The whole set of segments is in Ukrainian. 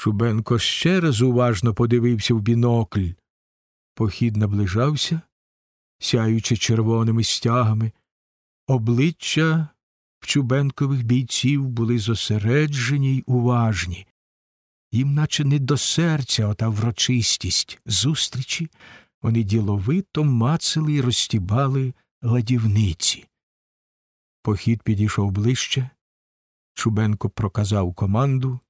Шубенко ще раз уважно подивився в бінокль. Похід наближався, сяючи червоними стягами. Обличчя в Чубенкових бійців були зосереджені й уважні. Їм, наче не до серця ота врочистість зустрічі, вони діловито мацали й розтібали ладівниці. Похід підійшов ближче. Чубенко проказав команду.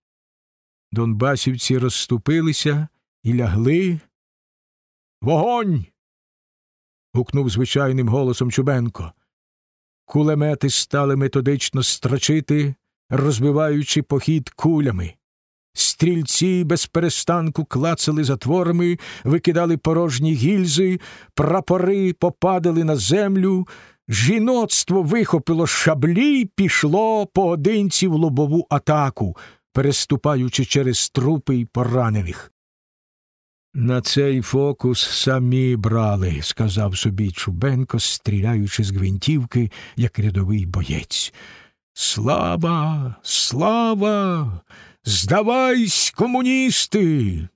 Донбасівці розступилися і лягли. Вогонь. гукнув звичайним голосом Чубенко. Кулемети стали методично строчити, розбиваючи похід кулями. Стрільці без перестанку клацали затворами, викидали порожні гільзи, прапори попадали на землю, жіноцтво вихопило шаблі й пішло поодинці в лобову атаку, переступаючи через трупи й поранених. На цей фокус самі брали, сказав собі Чубенко, стріляючи з гвинтівки, як рядовий боєць. Слава, слава! Здавайсь, комуністи!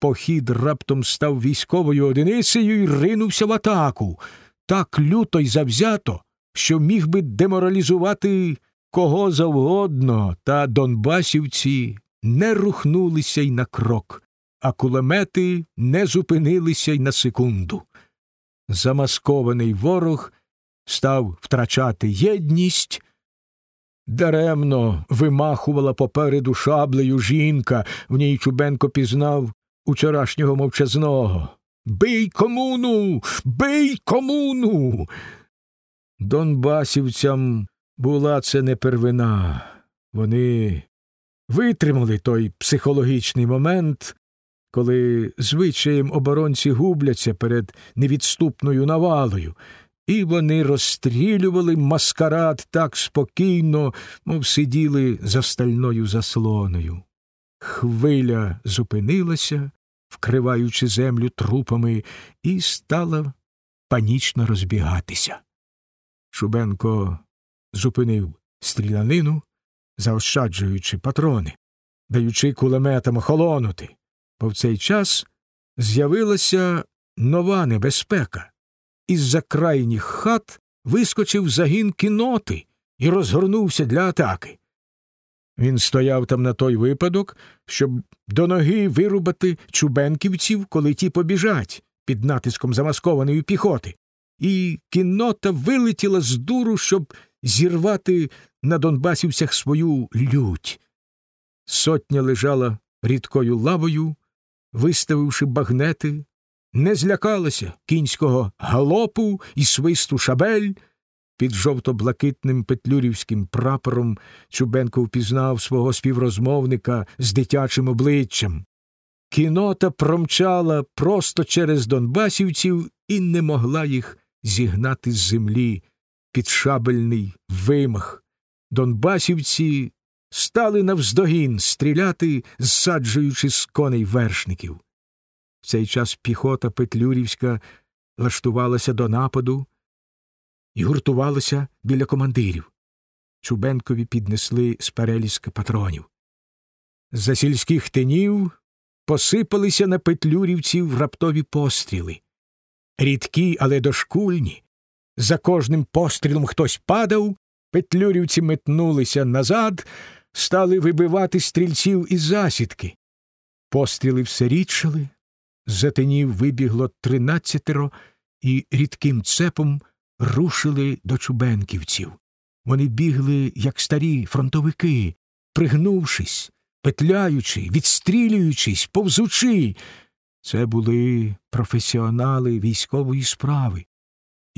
Похід раптом став військовою одиницею і ринувся в атаку, так люто й завзято, що міг би деморалізувати кого завгодно, та донбасівці не рухнулися й на крок, а кулемети не зупинилися й на секунду. Замаскований ворог став втрачати єдність. Даремно вимахувала попереду шаблею жінка, в ній Чубенко пізнав учорашнього мовчазного. Бий комуну, бий комуну. Донбасівцям була це не первина. Вони витримали той психологічний момент, коли звичаєм оборонці губляться перед невідступною навалою, і вони розстрілювали маскарад так спокійно, мов сиділи за стальною заслоною. Хвиля зупинилася, вкриваючи землю трупами, і стала панічно розбігатися. Шубенко зупинив стрілянину, заощаджуючи патрони, даючи кулеметам охолонути, бо в цей час з'явилася нова небезпека. Із за крайніх хат вискочив загін кіноти і розгорнувся для атаки. Він стояв там на той випадок, щоб до ноги вирубати чубенківців, коли ті побіжать під натиском замаскованої піхоти, і кіннота вилетіла з дуру, щоб зірвати на донбасівцях свою лють. Сотня лежала рідкою лавою, виставивши багнети, не злякалася кінського галопу і свисту шабель. Під жовто-блакитним петлюрівським прапором Чубенко впізнав свого співрозмовника з дитячим обличчям. Кінота промчала просто через донбасівців і не могла їх зігнати з землі під шабельний вимах. Донбасівці стали навздогін стріляти, зсаджуючи з коней вершників. В цей час піхота Петлюрівська лаштувалася до нападу і гуртувалася біля командирів. Чубенкові піднесли з перелізка патронів. За сільських тинів посипалися на петлюрівців раптові постріли. Рідкі, але дошкульні. За кожним пострілом хтось падав, петлюрівці метнулися назад, стали вибивати стрільців із засідки. Постріли все рідшали, з тинів вибігло тринадцятеро і рідким цепом рушили до чубенківців. Вони бігли, як старі фронтовики, пригнувшись, петляючи, відстрілюючись, повзучи. Це були професіонали військової справи,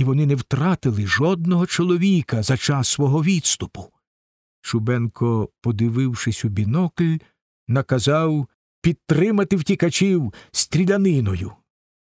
і вони не втратили жодного чоловіка за час свого відступу. Чубенко, подивившись у бінокль, наказав підтримати втікачів стріляниною.